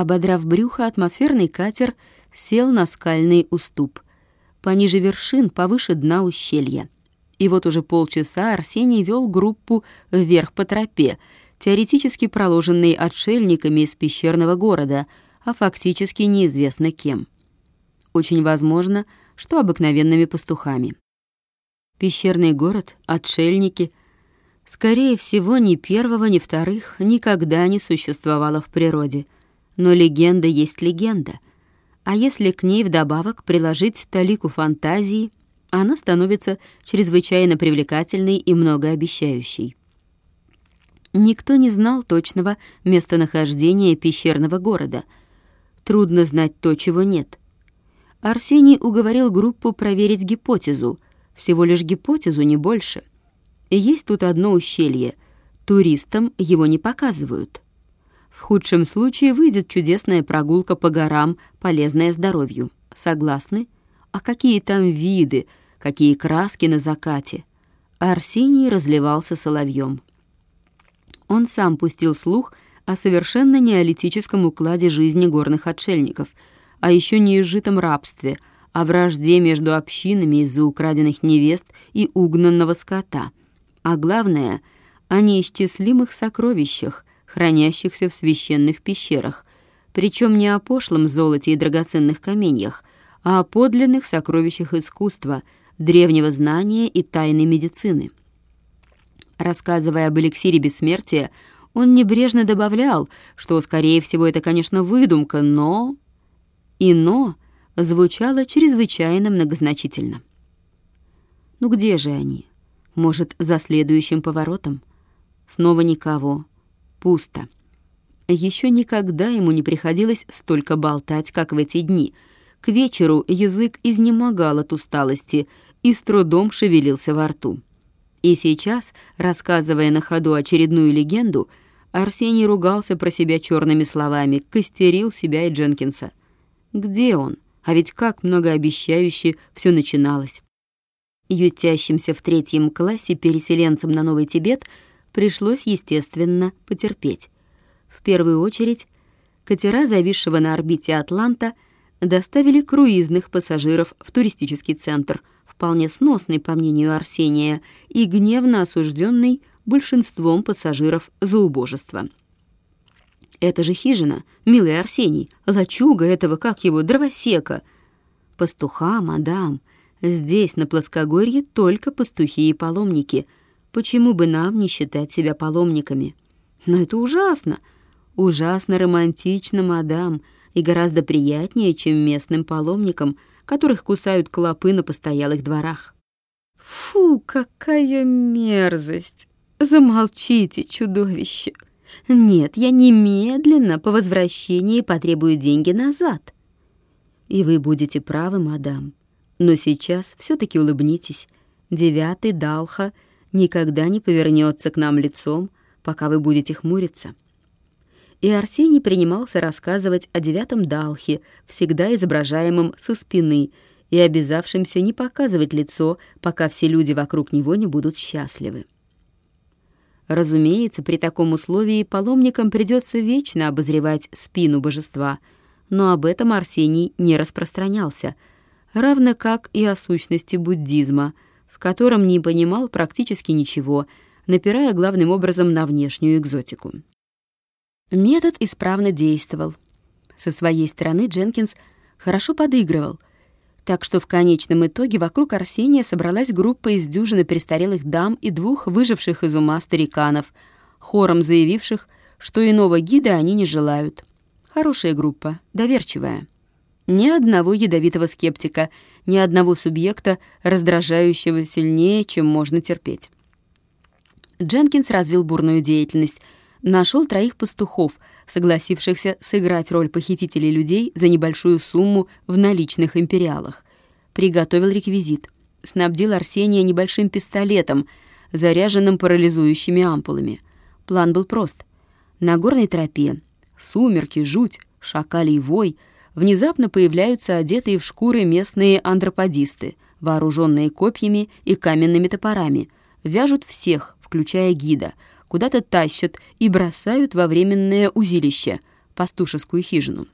Ободрав брюхо, атмосферный катер сел на скальный уступ. Пониже вершин, повыше дна ущелья. И вот уже полчаса Арсений вел группу вверх по тропе, теоретически проложенной отшельниками из пещерного города, а фактически неизвестно кем. Очень возможно, что обыкновенными пастухами. Пещерный город, отшельники. Скорее всего, ни первого, ни вторых никогда не существовало в природе. Но легенда есть легенда. А если к ней вдобавок приложить талику фантазии, она становится чрезвычайно привлекательной и многообещающей. Никто не знал точного местонахождения пещерного города. Трудно знать то, чего нет. Арсений уговорил группу проверить гипотезу — всего лишь гипотезу, не больше. Есть тут одно ущелье. Туристам его не показывают. В худшем случае выйдет чудесная прогулка по горам, полезная здоровью. Согласны? А какие там виды, какие краски на закате? Арсений разливался соловьем. Он сам пустил слух о совершенно неолитическом укладе жизни горных отшельников, о еще неизжитом рабстве — о вражде между общинами из-за украденных невест и угнанного скота, а главное — о неисчислимых сокровищах, хранящихся в священных пещерах, причем не о пошлом золоте и драгоценных каменьях, а о подлинных сокровищах искусства, древнего знания и тайной медицины. Рассказывая об эликсире бессмертия, он небрежно добавлял, что, скорее всего, это, конечно, выдумка, но... И «но» звучало чрезвычайно многозначительно. Ну где же они? Может, за следующим поворотом? Снова никого. Пусто. Еще никогда ему не приходилось столько болтать, как в эти дни. К вечеру язык изнемогал от усталости и с трудом шевелился во рту. И сейчас, рассказывая на ходу очередную легенду, Арсений ругался про себя черными словами, костерил себя и Дженкинса. Где он? А ведь как многообещающе все начиналось. Ютящимся в третьем классе переселенцам на Новый Тибет пришлось, естественно, потерпеть. В первую очередь, катера, зависшего на орбите Атланта, доставили круизных пассажиров в туристический центр, вполне сносный, по мнению Арсения, и гневно осужденный большинством пассажиров за убожество. Это же хижина, милый Арсений, лачуга этого, как его, дровосека. Пастуха, мадам, здесь, на плоскогорье, только пастухи и паломники. Почему бы нам не считать себя паломниками? Но это ужасно, ужасно романтично, мадам, и гораздо приятнее, чем местным паломникам, которых кусают клопы на постоялых дворах. Фу, какая мерзость! Замолчите, чудовище! Нет, я немедленно по возвращении потребую деньги назад. И вы будете правы, мадам. Но сейчас все таки улыбнитесь. Девятый Далха никогда не повернется к нам лицом, пока вы будете хмуриться. И Арсений принимался рассказывать о девятом Далхе, всегда изображаемом со спины, и обязавшимся не показывать лицо, пока все люди вокруг него не будут счастливы. Разумеется, при таком условии паломникам придется вечно обозревать спину божества, но об этом Арсений не распространялся, равно как и о сущности буддизма, в котором не понимал практически ничего, напирая главным образом на внешнюю экзотику. Метод исправно действовал. Со своей стороны Дженкинс хорошо подыгрывал — так что в конечном итоге вокруг Арсения собралась группа из дюжины престарелых дам и двух выживших из ума стариканов, хором заявивших, что иного гида они не желают. Хорошая группа, доверчивая. Ни одного ядовитого скептика, ни одного субъекта, раздражающего сильнее, чем можно терпеть. Дженкинс развил бурную деятельность, нашел троих пастухов, согласившихся сыграть роль похитителей людей за небольшую сумму в наличных империалах. Приготовил реквизит. Снабдил Арсения небольшим пистолетом, заряженным парализующими ампулами. План был прост. На горной тропе, сумерки, жуть, шакалий вой, внезапно появляются одетые в шкуры местные антроподисты, вооруженные копьями и каменными топорами, вяжут всех, включая гида — куда-то тащат и бросают во временное узилище, пастушескую хижину.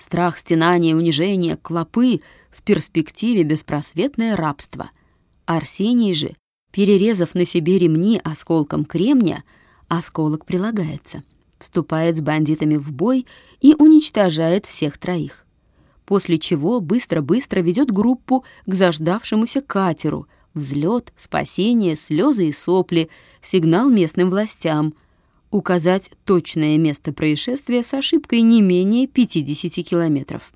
Страх, стенание, унижение, клопы, в перспективе беспросветное рабство. Арсений же, перерезав на себе ремни осколком кремня, осколок прилагается, вступает с бандитами в бой и уничтожает всех троих. После чего быстро-быстро ведет группу к заждавшемуся катеру, взлет, спасение, слезы и сопли, сигнал местным властям, указать точное место происшествия с ошибкой не менее 50 километров.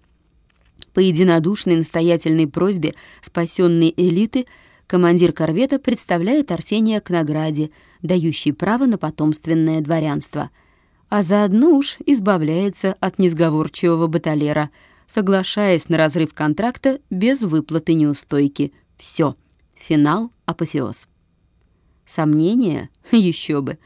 По единодушной настоятельной просьбе спасенной элиты командир корвета представляет Арсения к награде, дающей право на потомственное дворянство, а заодно уж избавляется от несговорчивого баталера, соглашаясь на разрыв контракта без выплаты неустойки. Все. Финал — апофеоз. Сомнения? Еще бы.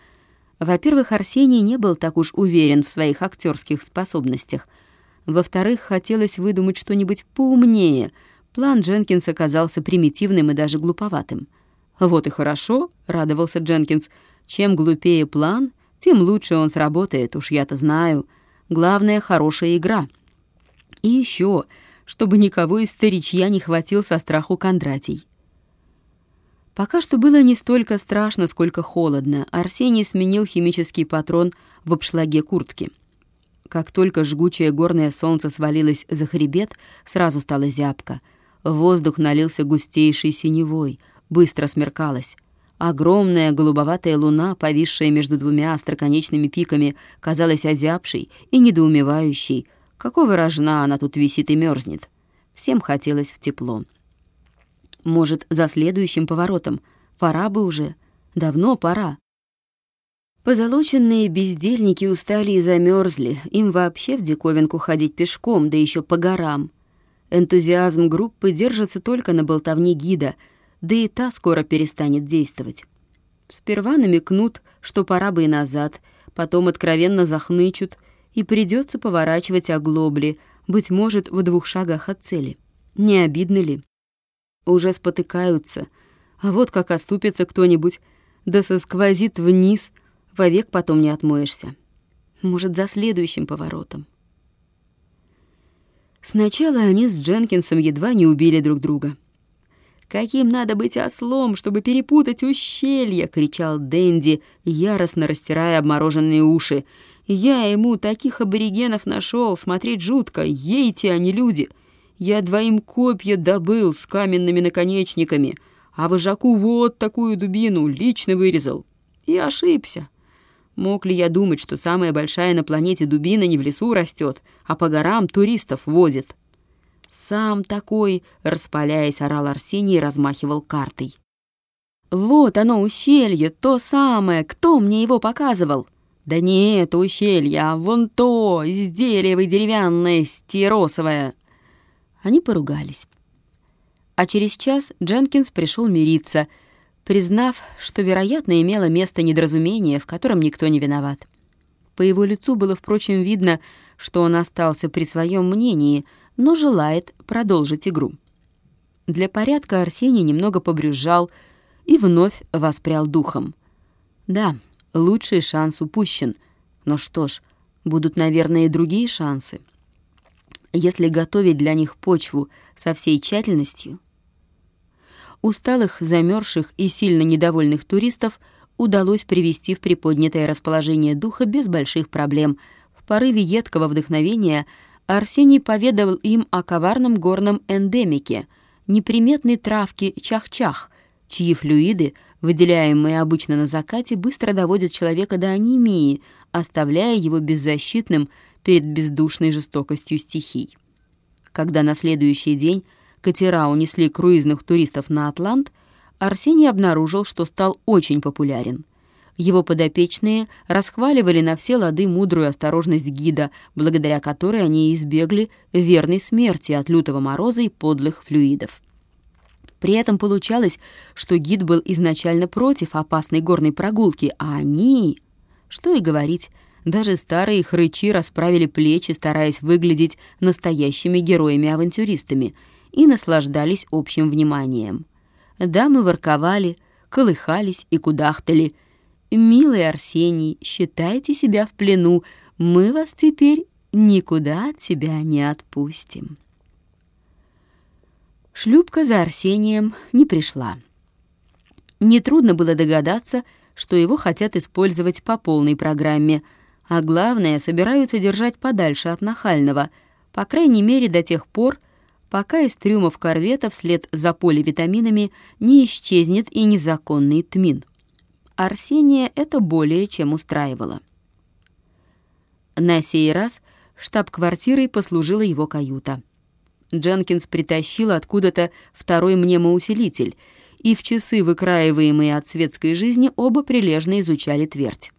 Во-первых, Арсений не был так уж уверен в своих актерских способностях — во-вторых, хотелось выдумать что-нибудь поумнее. План Дженкинса оказался примитивным и даже глуповатым. «Вот и хорошо», — радовался Дженкинс. «Чем глупее план, тем лучше он сработает, уж я-то знаю. Главное — хорошая игра». И еще, чтобы никого из старичья не хватил со страху Кондратий. Пока что было не столько страшно, сколько холодно. Арсений сменил химический патрон в обшлаге куртки — как только жгучее горное солнце свалилось за хребет, сразу стало зябко. Воздух налился густейшей синевой, быстро смеркалось. Огромная голубоватая луна, повисшая между двумя остроконечными пиками, казалась озябшей и недоумевающей. Какого рожна она тут висит и мерзнет? Всем хотелось в тепло. Может, за следующим поворотом? Пора бы уже. Давно пора. Позолоченные бездельники устали и замерзли. Им вообще в диковинку ходить пешком, да еще по горам. Энтузиазм группы держится только на болтовне гида, да и та скоро перестанет действовать. Сперва намекнут, что пора бы и назад, потом откровенно захнычут, и придется поворачивать оглобли, быть может, в двух шагах от цели. Не обидно ли? Уже спотыкаются, а вот как оступится кто-нибудь, да сосквозит вниз — вовек потом не отмоешься. Может, за следующим поворотом. Сначала они с Дженкинсом едва не убили друг друга. «Каким надо быть ослом, чтобы перепутать ущелье!» — кричал Дэнди, яростно растирая обмороженные уши. «Я ему таких аборигенов нашел, смотреть жутко, ейте, они люди! Я двоим копья добыл с каменными наконечниками, а вожаку вот такую дубину лично вырезал. И ошибся. Мог ли я думать, что самая большая на планете дубина не в лесу растет, а по горам туристов водит? Сам такой, распаляясь, орал Арсений и размахивал картой. «Вот оно, ущелье, то самое, кто мне его показывал?» «Да не это ущелье, а вон то, из дерева деревянное, стиросовое». Они поругались. А через час Дженкинс пришел мириться — признав, что, вероятно, имело место недоразумение, в котором никто не виноват. По его лицу было, впрочем, видно, что он остался при своем мнении, но желает продолжить игру. Для порядка Арсений немного побрюзжал и вновь воспрял духом. Да, лучший шанс упущен, но что ж, будут, наверное, и другие шансы. Если готовить для них почву со всей тщательностью — Усталых, замерзших и сильно недовольных туристов удалось привести в приподнятое расположение духа без больших проблем. В порыве едкого вдохновения Арсений поведал им о коварном горном эндемике, неприметной травке чах-чах, чьи флюиды, выделяемые обычно на закате, быстро доводят человека до анемии, оставляя его беззащитным перед бездушной жестокостью стихий. Когда на следующий день катера унесли круизных туристов на Атлант, Арсений обнаружил, что стал очень популярен. Его подопечные расхваливали на все лады мудрую осторожность гида, благодаря которой они избегли верной смерти от лютого мороза и подлых флюидов. При этом получалось, что гид был изначально против опасной горной прогулки, а они... Что и говорить, даже старые хрычи расправили плечи, стараясь выглядеть настоящими героями-авантюристами — и наслаждались общим вниманием. Дамы ворковали, колыхались и кудахтали. «Милый Арсений, считайте себя в плену, Мы вас теперь никуда от себя не отпустим. Шлюпка за Арсением не пришла. Нетрудно было догадаться, что его хотят использовать по полной программе, а главное, собираются держать подальше от нахального, по крайней мере до тех пор, пока из трюмов корвета вслед за поливитаминами не исчезнет и незаконный тмин. Арсения это более чем устраивало. На сей раз штаб-квартирой послужила его каюта — Дженкинс притащил откуда-то второй мнемоусилитель, и в часы, выкраиваемые от светской жизни, оба прилежно изучали твердь.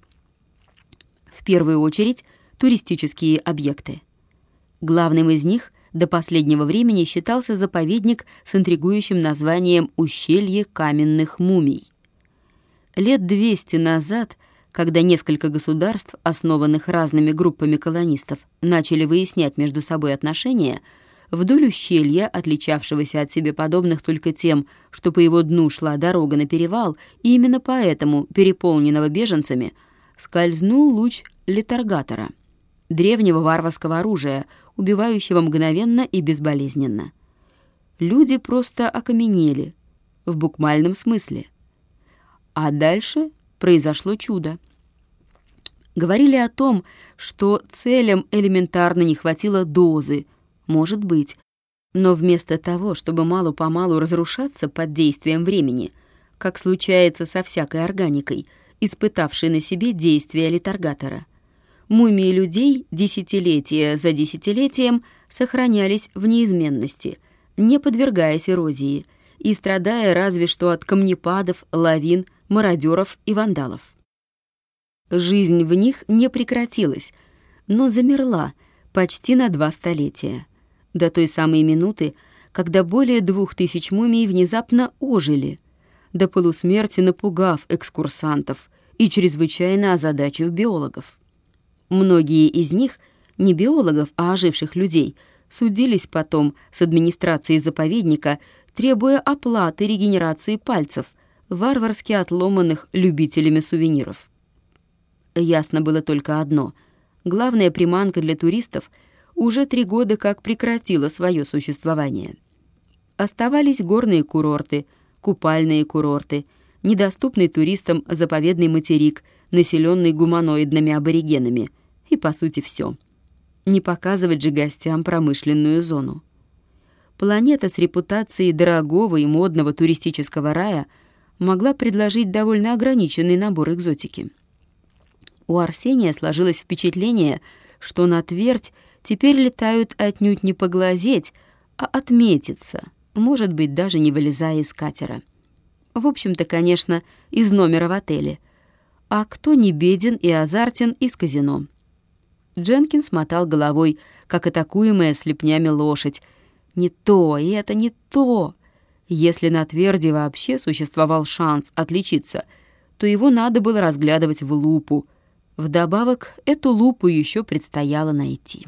В первую очередь туристические объекты. Главным из них до последнего времени считался заповедник с интригующим названием «Ущелье каменных мумий». Лет 200 назад, когда несколько государств, основанных разными группами колонистов, начали выяснять между собой отношения – Вдоль ущелья, отличавшегося от себе подобных только тем, что по его дну шла дорога на перевал, и именно поэтому, переполненного беженцами, скользнул луч литаргатора, древнего варварского оружия, убивающего мгновенно и безболезненно. Люди просто окаменели, в буквальном смысле. А дальше произошло чудо. Говорили о том, что целям элементарно не хватило дозы, может быть. Но вместо того, чтобы мало-помалу разрушаться под действием времени, как случается со всякой органикой, испытавшей на себе действие литаргатора, мумии людей десятилетия за десятилетием сохранялись в неизменности, не подвергаясь эрозии и страдая разве что от камнепадов, лавин, мародеров и вандалов. Жизнь в них не прекратилась, но замерла почти на два столетия до той самой минуты, когда более двух тысяч мумий внезапно ожили, до полусмерти напугав экскурсантов и чрезвычайно озадачив биологов. Многие из них, не биологов, а оживших людей, судились потом с администрацией заповедника, требуя оплаты регенерации пальцев, варварски отломанных любителями сувениров. Ясно было только одно — главная приманка для туристов — уже три года как прекратила свое существование. Оставались горные курорты, купальные курорты, недоступный туристам заповедный материк, населенный гуманоидными аборигенами, и, по сути, все. Не показывать же гостям промышленную зону. Планета с репутацией дорогого и модного туристического рая могла предложить довольно ограниченный набор экзотики. У Арсения сложилось впечатление, что на твердь теперь летают отнюдь не поглазеть, а отметиться, может быть, даже не вылезая из катера. В общем-то, конечно, из номера в отеле. А кто не беден и азартен из казино? Дженкинс мотал головой, как атакуемая слепнями лошадь. «Не то, и это не то!» Если на тверди вообще существовал шанс отличиться, то его надо было разглядывать в лупу. Вдобавок, эту лупу еще предстояло найти.